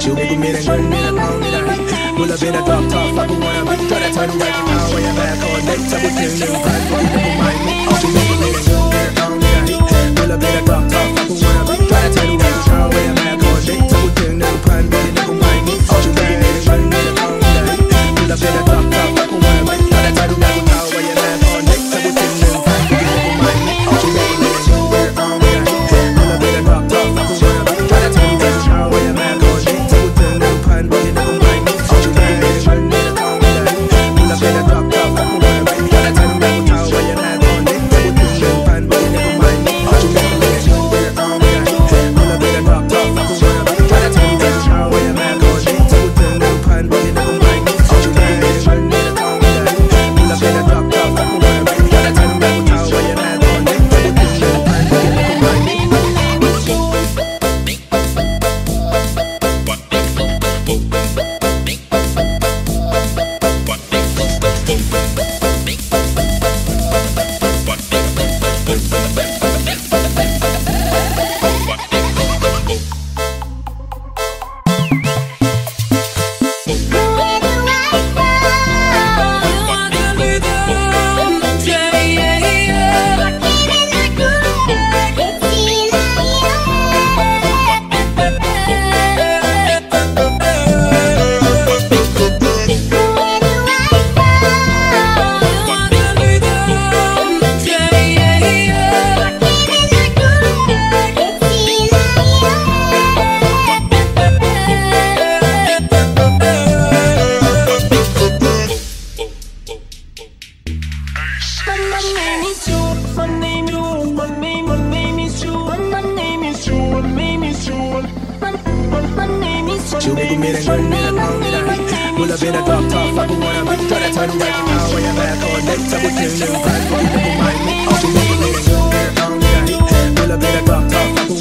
Jubilee made a good man, I don't need a hit Pull up in a drop top, fuck a one up Try to turn right now, way back all day Time with him, little friend, but you. don't mind me Jubilee made a good man, I don't need Pull up in a drop top, fuck a one up boom, boom, boom. You make me the girl, man, I don't need Pull up in a drop top, I could wanna be Try to turn around, I'll wear back all day I would kill you, right, but you don't mind me I'll be making me the girl, man, I don't need Pull up in a drop top, I could